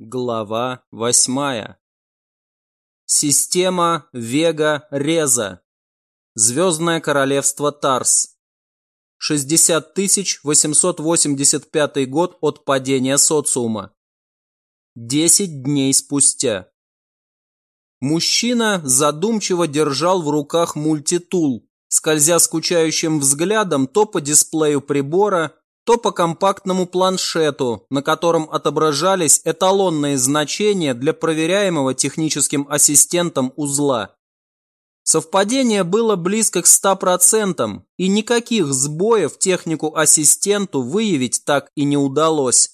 Глава восьмая. Система Вега-Реза. Звездное королевство Тарс. 60 885 год от падения социума. Десять дней спустя. Мужчина задумчиво держал в руках мультитул, скользя скучающим взглядом то по дисплею прибора, то по компактному планшету, на котором отображались эталонные значения для проверяемого техническим ассистентом узла. Совпадение было близко к 100%, и никаких сбоев технику-ассистенту выявить так и не удалось.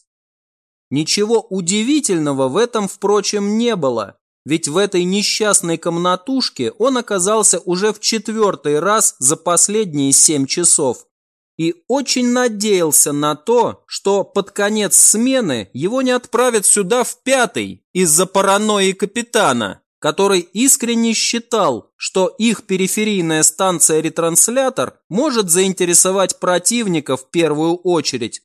Ничего удивительного в этом, впрочем, не было, ведь в этой несчастной комнатушке он оказался уже в четвертый раз за последние семь часов и очень надеялся на то, что под конец смены его не отправят сюда в пятый из-за паранойи капитана, который искренне считал, что их периферийная станция-ретранслятор может заинтересовать противника в первую очередь.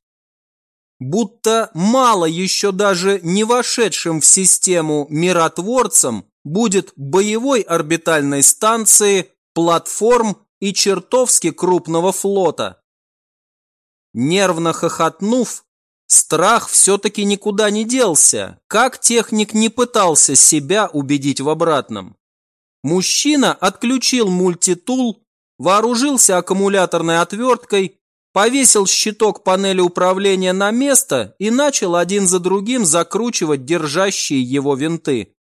Будто мало еще даже не вошедшим в систему миротворцам будет боевой орбитальной станции, платформ и чертовски крупного флота. Нервно хохотнув, страх все-таки никуда не делся, как техник не пытался себя убедить в обратном. Мужчина отключил мультитул, вооружился аккумуляторной отверткой, повесил щиток панели управления на место и начал один за другим закручивать держащие его винты.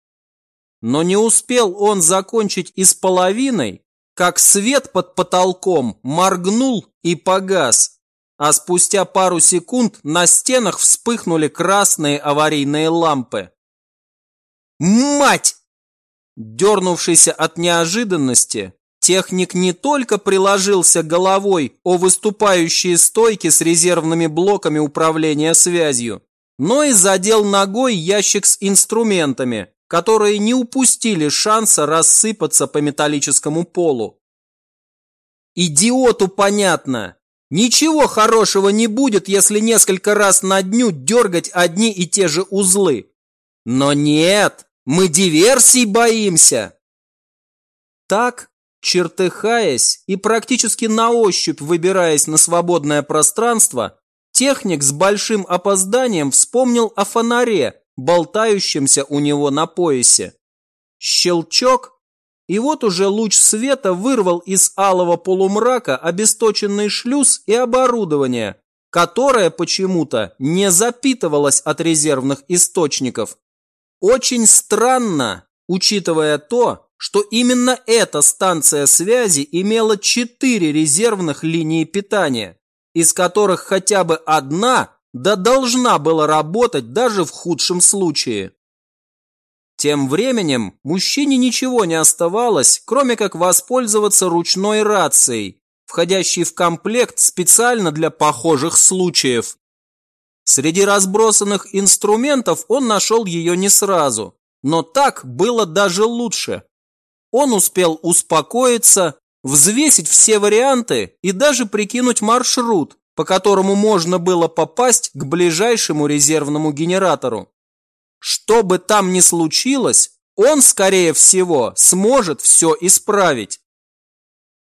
Но не успел он закончить и с половиной, как свет под потолком моргнул и погас, а спустя пару секунд на стенах вспыхнули красные аварийные лампы. «Мать!» Дернувшийся от неожиданности, техник не только приложился головой о выступающие стойки с резервными блоками управления связью, но и задел ногой ящик с инструментами, которые не упустили шанса рассыпаться по металлическому полу. «Идиоту понятно!» Ничего хорошего не будет, если несколько раз на дню дергать одни и те же узлы. Но нет, мы диверсий боимся. Так, чертыхаясь и практически на ощупь выбираясь на свободное пространство, техник с большим опозданием вспомнил о фонаре, болтающемся у него на поясе. Щелчок, и вот уже луч света вырвал из алого полумрака обесточенный шлюз и оборудование, которое почему-то не запитывалось от резервных источников. Очень странно, учитывая то, что именно эта станция связи имела четыре резервных линии питания, из которых хотя бы одна да должна была работать даже в худшем случае. Тем временем мужчине ничего не оставалось, кроме как воспользоваться ручной рацией, входящей в комплект специально для похожих случаев. Среди разбросанных инструментов он нашел ее не сразу, но так было даже лучше. Он успел успокоиться, взвесить все варианты и даже прикинуть маршрут, по которому можно было попасть к ближайшему резервному генератору. Что бы там ни случилось, он, скорее всего, сможет все исправить.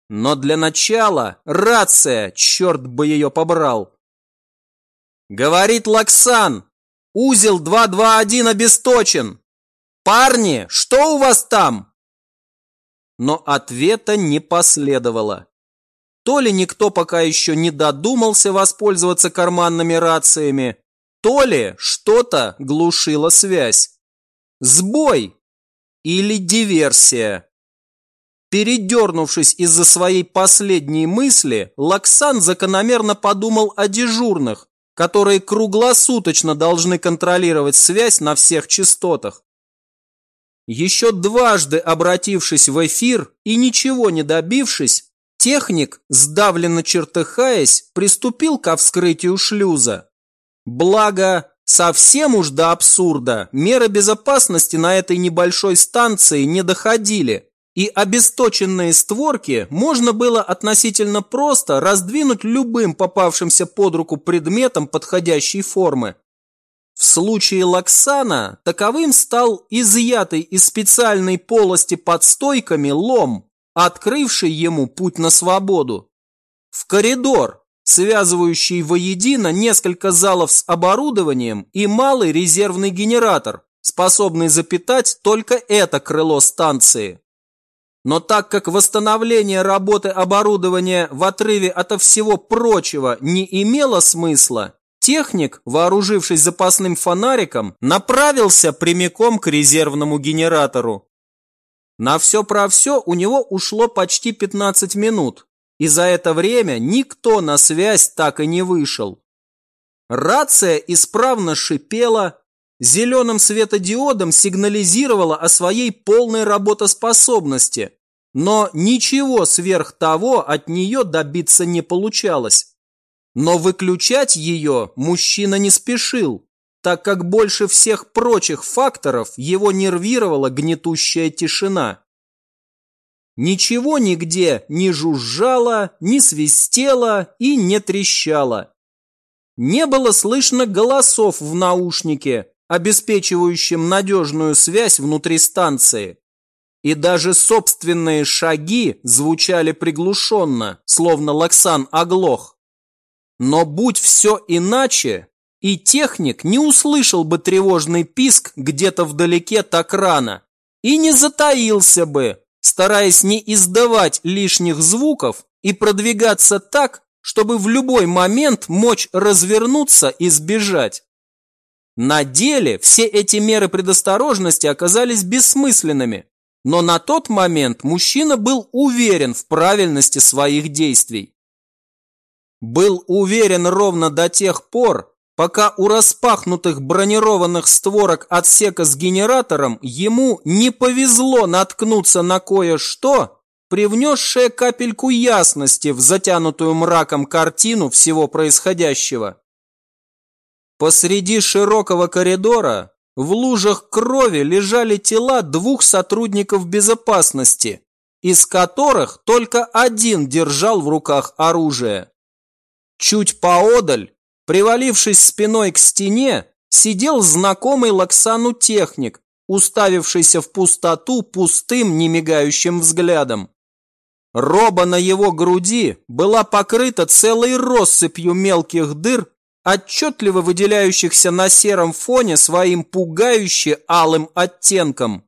Но для начала рация, черт бы ее побрал. Говорит Лаксан, узел 221 обесточен. Парни, что у вас там? Но ответа не последовало. То ли никто пока еще не додумался воспользоваться карманными рациями, то ли что-то глушило связь. Сбой или диверсия. Передернувшись из-за своей последней мысли, Лаксан закономерно подумал о дежурных, которые круглосуточно должны контролировать связь на всех частотах. Еще дважды обратившись в эфир и ничего не добившись, техник, сдавленно чертыхаясь, приступил ко вскрытию шлюза. Благо, совсем уж до абсурда, меры безопасности на этой небольшой станции не доходили, и обесточенные створки можно было относительно просто раздвинуть любым попавшимся под руку предметом подходящей формы. В случае Лаксана таковым стал изъятый из специальной полости под стойками лом, открывший ему путь на свободу. В коридор, связывающий воедино несколько залов с оборудованием и малый резервный генератор, способный запитать только это крыло станции. Но так как восстановление работы оборудования в отрыве ото всего прочего не имело смысла, Техник, вооружившись запасным фонариком, направился прямиком к резервному генератору. На все про все у него ушло почти 15 минут, и за это время никто на связь так и не вышел. Рация исправно шипела, зеленым светодиодом сигнализировала о своей полной работоспособности, но ничего сверх того от нее добиться не получалось. Но выключать ее мужчина не спешил, так как больше всех прочих факторов его нервировала гнетущая тишина. Ничего нигде не жужжало, не свистело и не трещало. Не было слышно голосов в наушнике, обеспечивающем надежную связь внутри станции. И даже собственные шаги звучали приглушенно, словно Лаксан оглох. Но будь все иначе, и техник не услышал бы тревожный писк где-то вдалеке так рано и не затаился бы, стараясь не издавать лишних звуков и продвигаться так, чтобы в любой момент мочь развернуться и сбежать. На деле все эти меры предосторожности оказались бессмысленными, но на тот момент мужчина был уверен в правильности своих действий. Был уверен ровно до тех пор, пока у распахнутых бронированных створок отсека с генератором ему не повезло наткнуться на кое-что, привнесшее капельку ясности в затянутую мраком картину всего происходящего. Посреди широкого коридора в лужах крови лежали тела двух сотрудников безопасности, из которых только один держал в руках оружие. Чуть поодаль, привалившись спиной к стене, сидел знакомый Лаксану техник, уставившийся в пустоту пустым, немигающим взглядом. Роба на его груди была покрыта целой россыпью мелких дыр, отчетливо выделяющихся на сером фоне своим пугающе алым оттенком.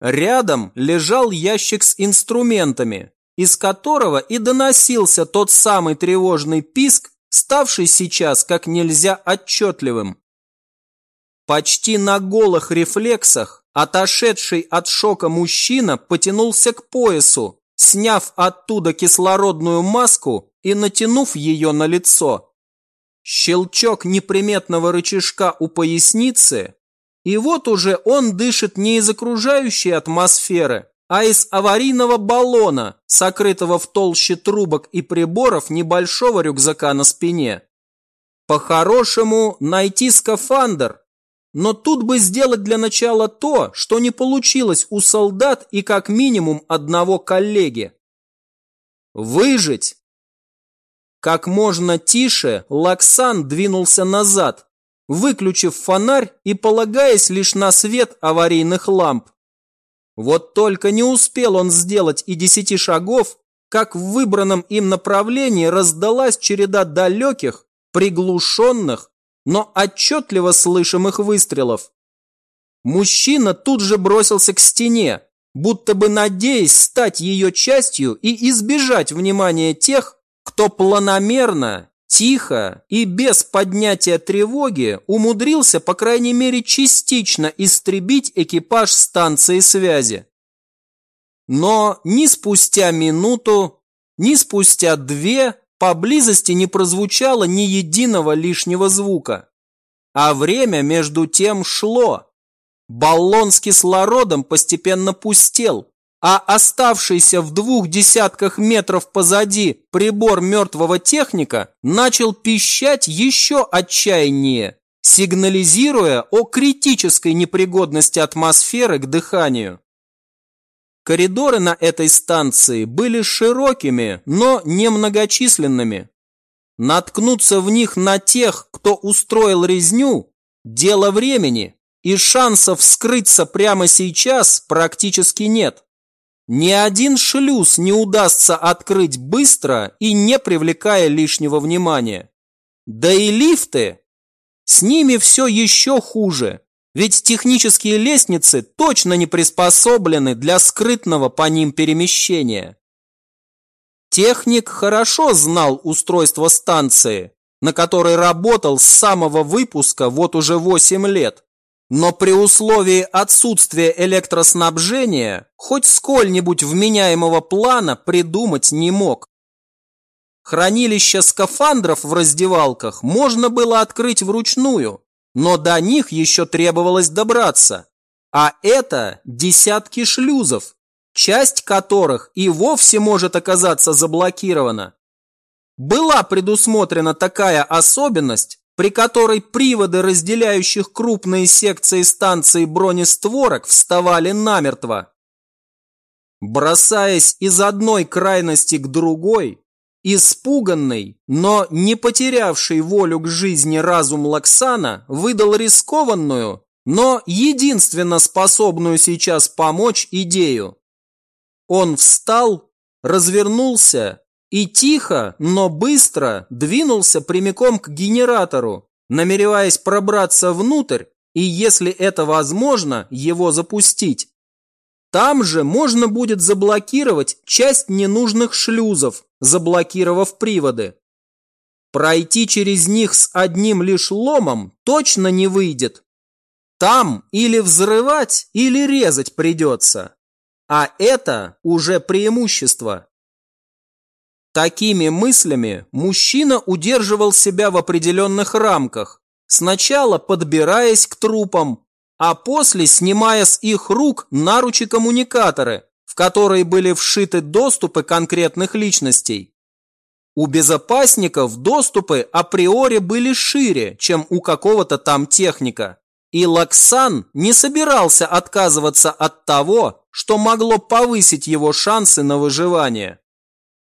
Рядом лежал ящик с инструментами, из которого и доносился тот самый тревожный писк, ставший сейчас как нельзя отчетливым. Почти на голых рефлексах отошедший от шока мужчина потянулся к поясу, сняв оттуда кислородную маску и натянув ее на лицо. Щелчок неприметного рычажка у поясницы, и вот уже он дышит не из окружающей атмосферы, а из аварийного баллона, сокрытого в толще трубок и приборов небольшого рюкзака на спине. По-хорошему найти скафандр, но тут бы сделать для начала то, что не получилось у солдат и как минимум одного коллеги. Выжить. Как можно тише Лаксан двинулся назад, выключив фонарь и полагаясь лишь на свет аварийных ламп. Вот только не успел он сделать и десяти шагов, как в выбранном им направлении раздалась череда далеких, приглушенных, но отчетливо слышимых выстрелов. Мужчина тут же бросился к стене, будто бы надеясь стать ее частью и избежать внимания тех, кто планомерно тихо и без поднятия тревоги умудрился, по крайней мере, частично истребить экипаж станции связи. Но ни спустя минуту, ни спустя две поблизости не прозвучало ни единого лишнего звука. А время между тем шло. Баллон с кислородом постепенно пустел, а оставшийся в двух десятках метров позади прибор мертвого техника начал пищать еще отчаяннее, сигнализируя о критической непригодности атмосферы к дыханию. Коридоры на этой станции были широкими, но немногочисленными. Наткнуться в них на тех, кто устроил резню, Дело времени, и шансов скрыться прямо сейчас практически нет. Ни один шлюз не удастся открыть быстро и не привлекая лишнего внимания. Да и лифты. С ними все еще хуже, ведь технические лестницы точно не приспособлены для скрытного по ним перемещения. Техник хорошо знал устройство станции, на которой работал с самого выпуска вот уже 8 лет. Но при условии отсутствия электроснабжения хоть сколь-нибудь вменяемого плана придумать не мог. Хранилище скафандров в раздевалках можно было открыть вручную, но до них еще требовалось добраться. А это десятки шлюзов, часть которых и вовсе может оказаться заблокирована. Была предусмотрена такая особенность, при которой приводы разделяющих крупные секции станции бронестворок вставали намертво. Бросаясь из одной крайности к другой, испуганный, но не потерявший волю к жизни разум Лаксана выдал рискованную, но единственно способную сейчас помочь идею. Он встал, развернулся и тихо, но быстро двинулся прямиком к генератору, намереваясь пробраться внутрь и, если это возможно, его запустить. Там же можно будет заблокировать часть ненужных шлюзов, заблокировав приводы. Пройти через них с одним лишь ломом точно не выйдет. Там или взрывать, или резать придется. А это уже преимущество. Такими мыслями мужчина удерживал себя в определенных рамках, сначала подбираясь к трупам, а после снимая с их рук наручи-коммуникаторы, в которые были вшиты доступы конкретных личностей. У безопасников доступы априори были шире, чем у какого-то там техника. И Лаксан не собирался отказываться от того, что могло повысить его шансы на выживание.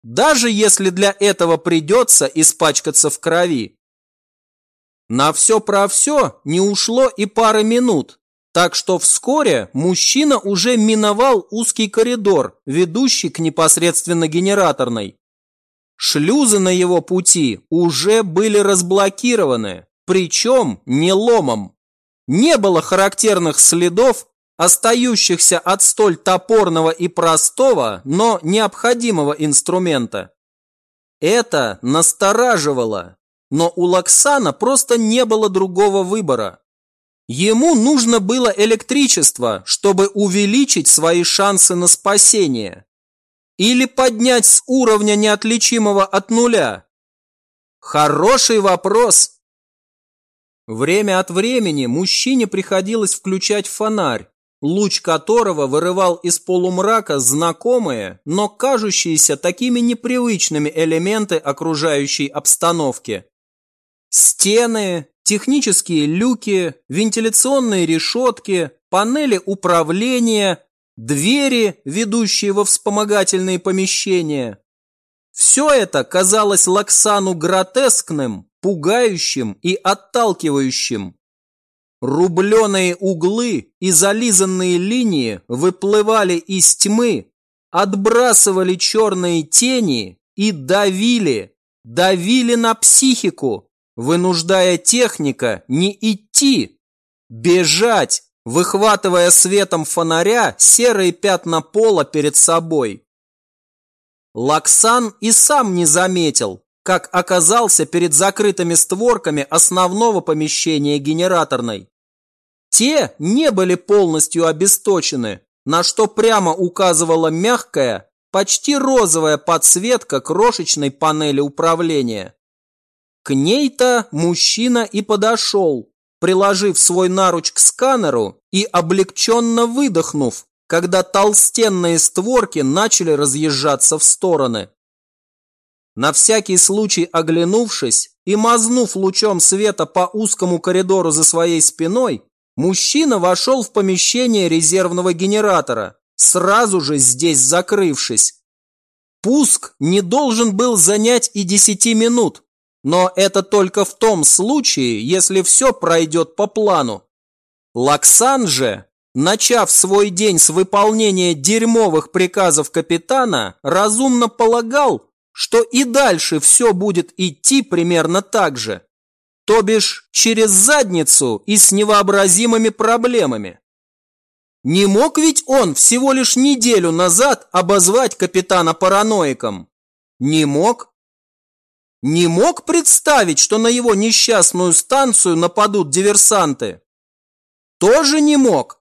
Даже если для этого придется испачкаться в крови. На все про все не ушло и пары минут, так что вскоре мужчина уже миновал узкий коридор, ведущий к непосредственно генераторной. Шлюзы на его пути уже были разблокированы, причем не ломом. Не было характерных следов, остающихся от столь топорного и простого, но необходимого инструмента. Это настораживало, но у Лаксана просто не было другого выбора. Ему нужно было электричество, чтобы увеличить свои шансы на спасение. Или поднять с уровня неотличимого от нуля. Хороший вопрос, Время от времени мужчине приходилось включать фонарь, луч которого вырывал из полумрака знакомые, но кажущиеся такими непривычными элементы окружающей обстановки. Стены, технические люки, вентиляционные решетки, панели управления, двери, ведущие во вспомогательные помещения. Все это казалось Лаксану гротескным, пугающим и отталкивающим. Рубленые углы и зализанные линии выплывали из тьмы, отбрасывали черные тени и давили, давили на психику, вынуждая техника не идти, бежать, выхватывая светом фонаря серые пятна пола перед собой. Лаксан и сам не заметил, как оказался перед закрытыми створками основного помещения генераторной. Те не были полностью обесточены, на что прямо указывала мягкая, почти розовая подсветка крошечной панели управления. К ней-то мужчина и подошел, приложив свой наруч к сканеру и облегченно выдохнув, когда толстенные створки начали разъезжаться в стороны. На всякий случай оглянувшись и мазнув лучом света по узкому коридору за своей спиной, Мужчина вошел в помещение резервного генератора, сразу же здесь закрывшись. Пуск не должен был занять и десяти минут, Но это только в том случае, если все пройдет по плану. Лаксан же, начав свой день с выполнения дерьмовых приказов капитана, разумно полагал, что и дальше все будет идти примерно так же. То бишь через задницу и с невообразимыми проблемами. Не мог ведь он всего лишь неделю назад обозвать капитана параноиком? Не мог? Не мог представить, что на его несчастную станцию нападут диверсанты? Тоже не мог.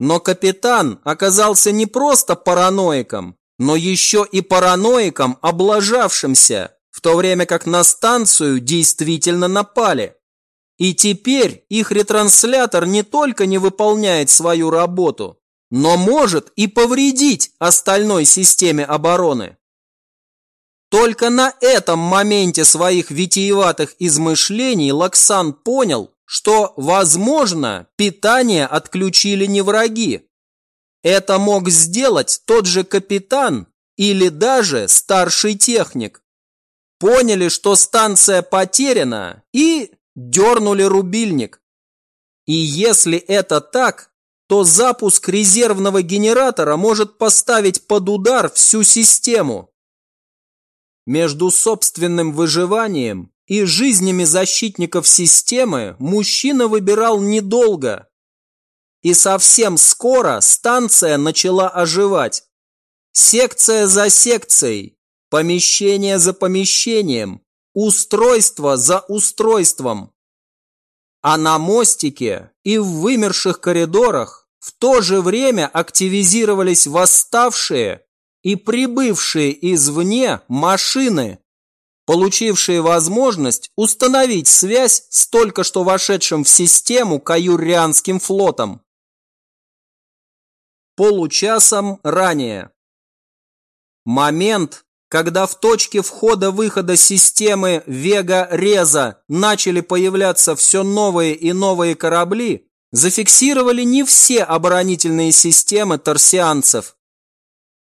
Но капитан оказался не просто параноиком, но еще и параноиком, облажавшимся, в то время как на станцию действительно напали. И теперь их ретранслятор не только не выполняет свою работу, но может и повредить остальной системе обороны. Только на этом моменте своих витиеватых измышлений Лаксан понял, что, возможно, питание отключили не враги. Это мог сделать тот же капитан или даже старший техник. Поняли, что станция потеряна и дернули рубильник. И если это так, то запуск резервного генератора может поставить под удар всю систему. Между собственным выживанием и жизнями защитников системы мужчина выбирал недолго. И совсем скоро станция начала оживать. Секция за секцией, помещение за помещением, устройство за устройством. А на мостике и в вымерших коридорах в то же время активизировались восставшие и прибывшие извне машины, получившие возможность установить связь с только что вошедшим в систему Каюрианским флотом. Получасом ранее. Момент, когда в точке входа-выхода системы Вега-Реза начали появляться все новые и новые корабли, зафиксировали не все оборонительные системы торсианцев.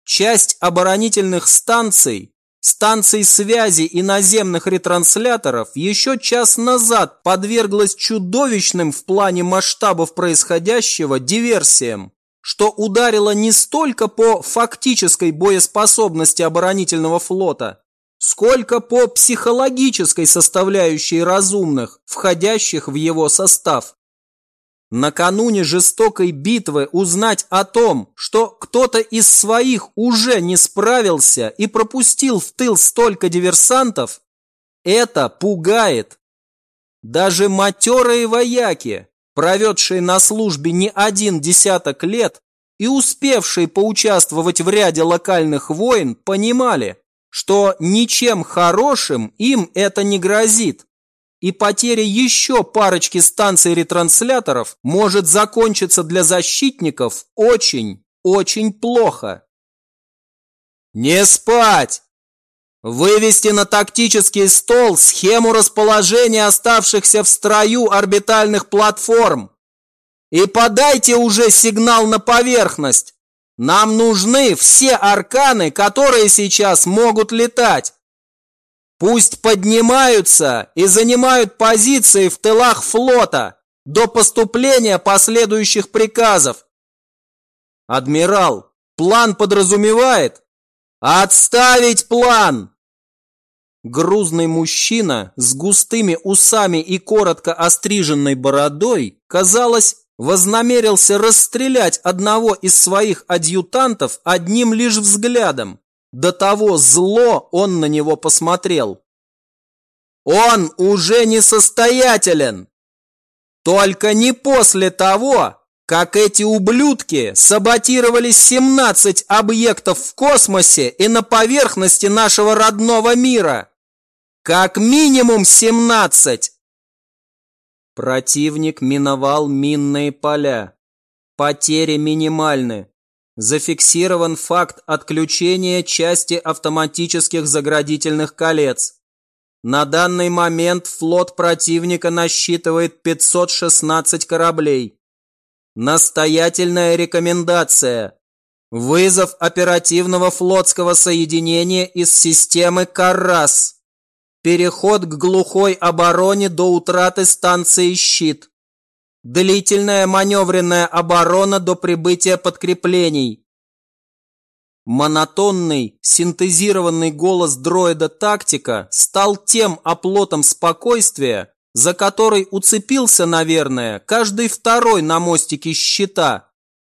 Часть оборонительных станций, станций связи и наземных ретрансляторов еще час назад подверглась чудовищным в плане масштабов происходящего диверсиям что ударило не столько по фактической боеспособности оборонительного флота, сколько по психологической составляющей разумных, входящих в его состав. Накануне жестокой битвы узнать о том, что кто-то из своих уже не справился и пропустил в тыл столько диверсантов, это пугает. Даже матерые вояки, проведшие на службе не один десяток лет и успевшие поучаствовать в ряде локальных войн, понимали, что ничем хорошим им это не грозит. И потеря еще парочки станций ретрансляторов может закончиться для защитников очень, очень плохо. «Не спать!» Вывести на тактический стол схему расположения оставшихся в строю орбитальных платформ. И подайте уже сигнал на поверхность. Нам нужны все арканы, которые сейчас могут летать. Пусть поднимаются и занимают позиции в тылах флота до поступления последующих приказов. Адмирал, план подразумевает, «Отставить план!» Грузный мужчина с густыми усами и коротко остриженной бородой, казалось, вознамерился расстрелять одного из своих адъютантов одним лишь взглядом. До того зло он на него посмотрел. «Он уже несостоятелен! Только не после того, как эти ублюдки саботировали 17 объектов в космосе и на поверхности нашего родного мира. Как минимум 17. Противник миновал минные поля. Потери минимальны. Зафиксирован факт отключения части автоматических заградительных колец. На данный момент флот противника насчитывает 516 кораблей. Настоятельная рекомендация. Вызов оперативного флотского соединения из системы Каррас. Переход к глухой обороне до утраты станции «Щит». Длительная маневренная оборона до прибытия подкреплений. Монотонный, синтезированный голос дроида тактика стал тем оплотом спокойствия, за который уцепился, наверное, каждый второй на мостике щита,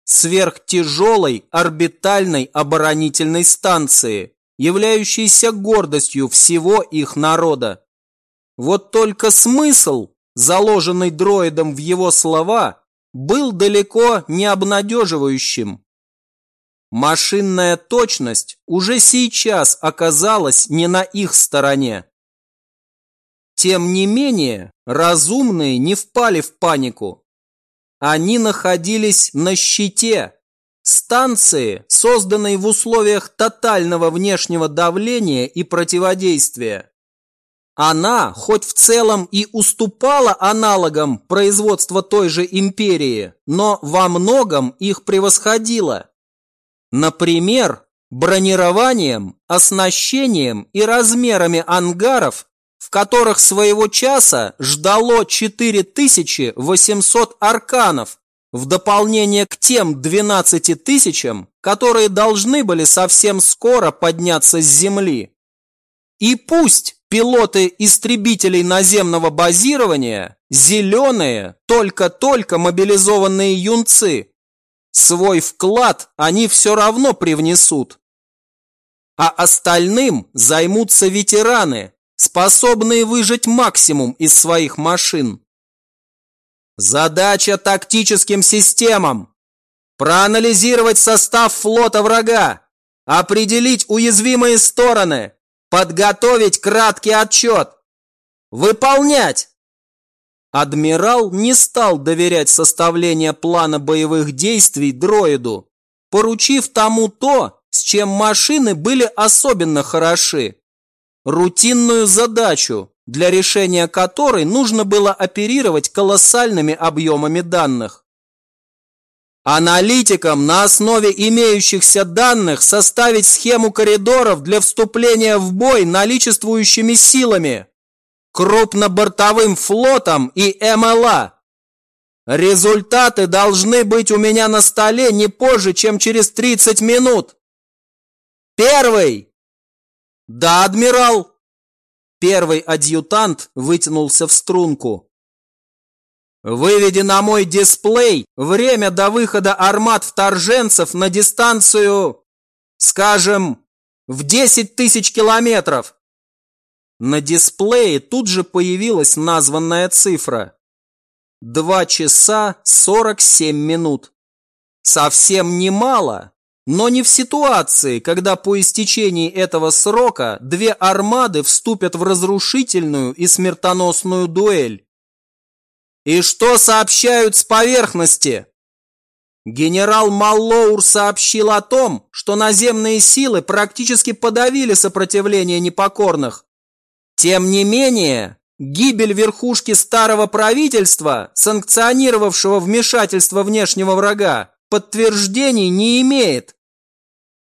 сверхтяжелой орбитальной оборонительной станции, являющейся гордостью всего их народа. Вот только смысл, заложенный дроидом в его слова, был далеко не обнадеживающим. Машинная точность уже сейчас оказалась не на их стороне. Тем не менее, разумные не впали в панику. Они находились на щите, станции, созданной в условиях тотального внешнего давления и противодействия. Она, хоть в целом и уступала аналогам производства той же империи, но во многом их превосходила. Например, бронированием, оснащением и размерами ангаров, в которых своего часа ждало 4800 арканов, в дополнение к тем 12 тысячам, которые должны были совсем скоро подняться с земли. И пусть пилоты истребителей наземного базирования – зеленые, только-только мобилизованные юнцы – Свой вклад они все равно привнесут. А остальным займутся ветераны, способные выжать максимум из своих машин. Задача тактическим системам – проанализировать состав флота врага, определить уязвимые стороны, подготовить краткий отчет. Выполнять! Адмирал не стал доверять составление плана боевых действий дроиду, поручив тому то, с чем машины были особенно хороши. Рутинную задачу, для решения которой нужно было оперировать колоссальными объемами данных. Аналитикам на основе имеющихся данных составить схему коридоров для вступления в бой наличествующими силами крупнобортовым флотом и МЛА. Результаты должны быть у меня на столе не позже, чем через 30 минут. Первый. Да, адмирал. Первый адъютант вытянулся в струнку. Выведи на мой дисплей время до выхода армат вторженцев на дистанцию, скажем, в 10 тысяч километров. На дисплее тут же появилась названная цифра. 2 часа 47 минут. Совсем немало, но не в ситуации, когда по истечении этого срока две армады вступят в разрушительную и смертоносную дуэль. И что сообщают с поверхности? Генерал Маллоур сообщил о том, что наземные силы практически подавили сопротивление непокорных, тем не менее, гибель верхушки старого правительства, санкционировавшего вмешательство внешнего врага, подтверждений не имеет.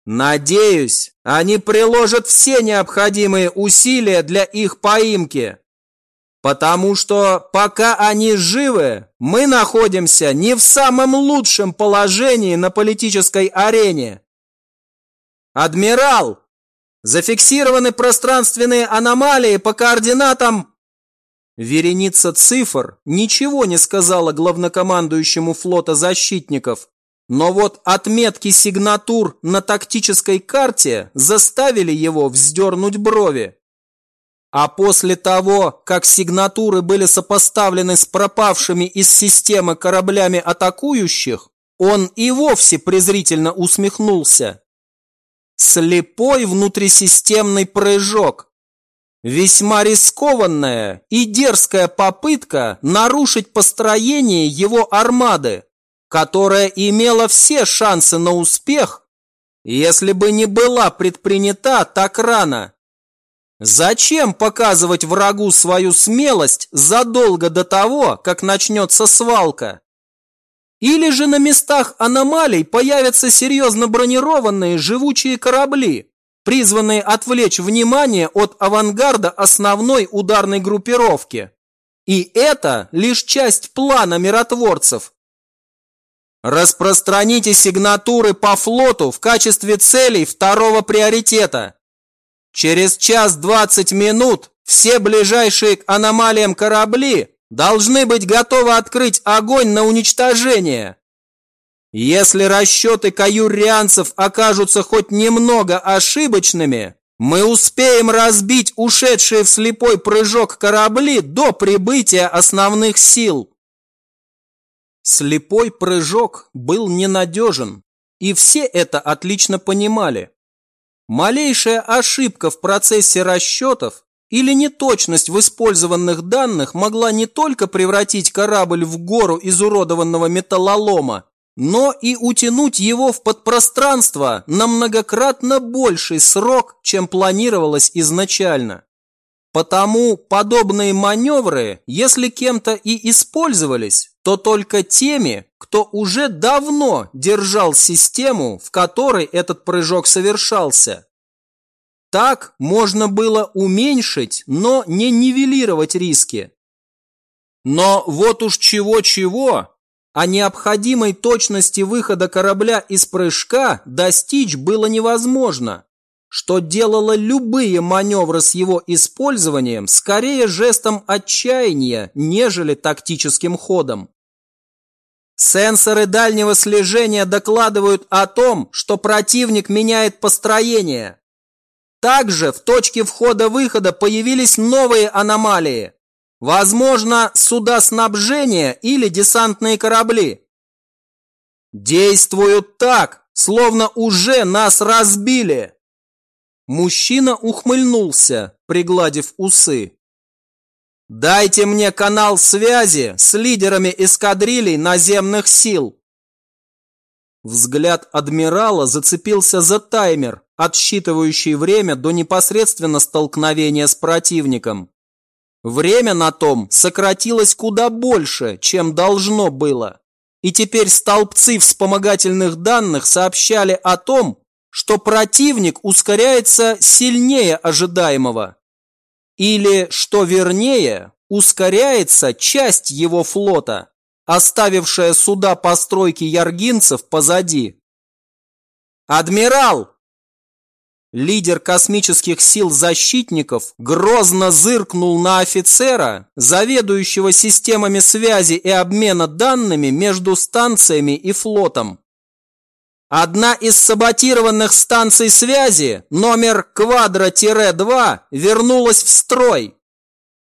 Надеюсь, они приложат все необходимые усилия для их поимки. Потому что пока они живы, мы находимся не в самом лучшем положении на политической арене. Адмирал, Зафиксированы пространственные аномалии по координатам... Вереница цифр ничего не сказала главнокомандующему флота защитников, но вот отметки сигнатур на тактической карте заставили его вздернуть брови. А после того, как сигнатуры были сопоставлены с пропавшими из системы кораблями атакующих, он и вовсе презрительно усмехнулся. Слепой внутрисистемный прыжок. Весьма рискованная и дерзкая попытка нарушить построение его армады, которая имела все шансы на успех, если бы не была предпринята так рано. Зачем показывать врагу свою смелость задолго до того, как начнется свалка? Или же на местах аномалий появятся серьезно бронированные живучие корабли, призванные отвлечь внимание от авангарда основной ударной группировки. И это лишь часть плана миротворцев. Распространите сигнатуры по флоту в качестве целей второго приоритета. Через час двадцать минут все ближайшие к аномалиям корабли должны быть готовы открыть огонь на уничтожение. Если расчеты каюрианцев окажутся хоть немного ошибочными, мы успеем разбить ушедшие в слепой прыжок корабли до прибытия основных сил. Слепой прыжок был ненадежен, и все это отлично понимали. Малейшая ошибка в процессе расчетов или неточность в использованных данных могла не только превратить корабль в гору изуродованного металлолома, но и утянуть его в подпространство на многократно больший срок, чем планировалось изначально. Потому подобные маневры, если кем-то и использовались, то только теми, кто уже давно держал систему, в которой этот прыжок совершался. Так можно было уменьшить, но не нивелировать риски. Но вот уж чего-чего, а необходимой точности выхода корабля из прыжка достичь было невозможно, что делало любые маневры с его использованием скорее жестом отчаяния, нежели тактическим ходом. Сенсоры дальнего слежения докладывают о том, что противник меняет построение, также в точке входа-выхода появились новые аномалии. Возможно, суда снабжения или десантные корабли. Действуют так, словно уже нас разбили. Мужчина ухмыльнулся, пригладив усы. Дайте мне канал связи с лидерами эскадрилей наземных сил. Взгляд адмирала зацепился за таймер, отсчитывающий время до непосредственно столкновения с противником. Время на том сократилось куда больше, чем должно было. И теперь столбцы вспомогательных данных сообщали о том, что противник ускоряется сильнее ожидаемого. Или, что вернее, ускоряется часть его флота, оставившая суда постройки яргинцев позади. «Адмирал!» Лидер космических сил защитников грозно зыркнул на офицера, заведующего системами связи и обмена данными между станциями и флотом. Одна из саботированных станций связи, номер квадро-2, вернулась в строй.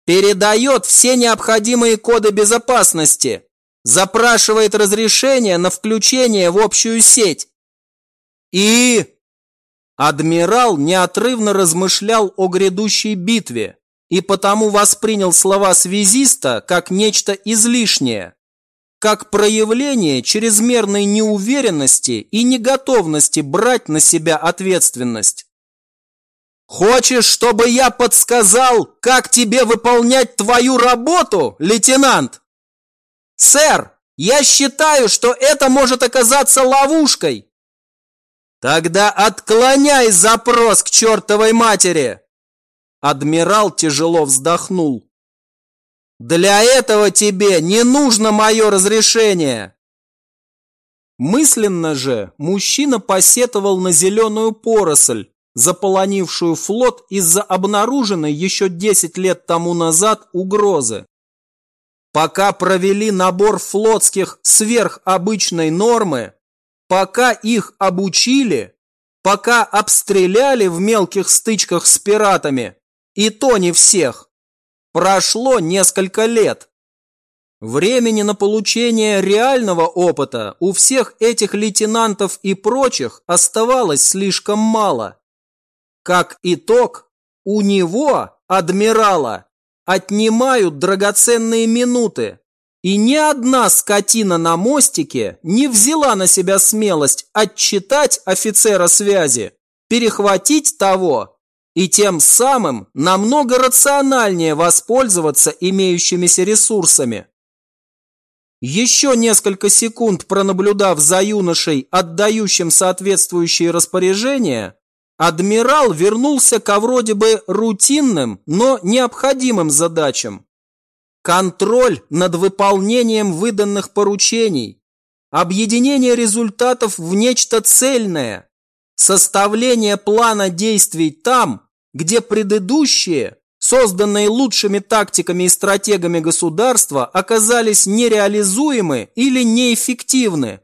Передает все необходимые коды безопасности. Запрашивает разрешение на включение в общую сеть. И Адмирал неотрывно размышлял о грядущей битве и потому воспринял слова связиста как нечто излишнее, как проявление чрезмерной неуверенности и неготовности брать на себя ответственность. «Хочешь, чтобы я подсказал, как тебе выполнять твою работу, лейтенант?» «Сэр, я считаю, что это может оказаться ловушкой», Тогда отклоняй запрос к чертовой матери! Адмирал тяжело вздохнул. Для этого тебе не нужно мое разрешение. Мысленно же мужчина посетовал на зеленую поросль, заполонившую флот из-за обнаруженной еще 10 лет тому назад угрозы. Пока провели набор флотских сверхобычной нормы, Пока их обучили, пока обстреляли в мелких стычках с пиратами, и то не всех, прошло несколько лет. Времени на получение реального опыта у всех этих лейтенантов и прочих оставалось слишком мало. Как итог, у него, адмирала, отнимают драгоценные минуты, и ни одна скотина на мостике не взяла на себя смелость отчитать офицера связи, перехватить того и тем самым намного рациональнее воспользоваться имеющимися ресурсами. Еще несколько секунд пронаблюдав за юношей, отдающим соответствующие распоряжения, адмирал вернулся ко вроде бы рутинным, но необходимым задачам. Контроль над выполнением выданных поручений, объединение результатов в нечто цельное, составление плана действий там, где предыдущие, созданные лучшими тактиками и стратегами государства, оказались нереализуемы или неэффективны.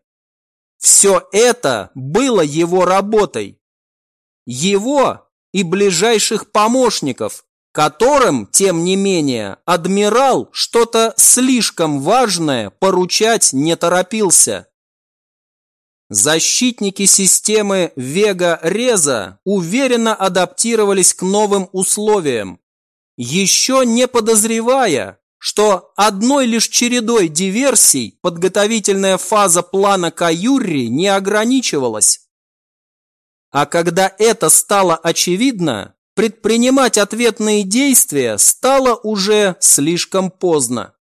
Все это было его работой. Его и ближайших помощников, которым, тем не менее, адмирал что-то слишком важное поручать не торопился. Защитники системы Вега-Реза уверенно адаптировались к новым условиям, еще не подозревая, что одной лишь чередой диверсий подготовительная фаза плана Каюрри не ограничивалась. А когда это стало очевидно, предпринимать ответные действия стало уже слишком поздно.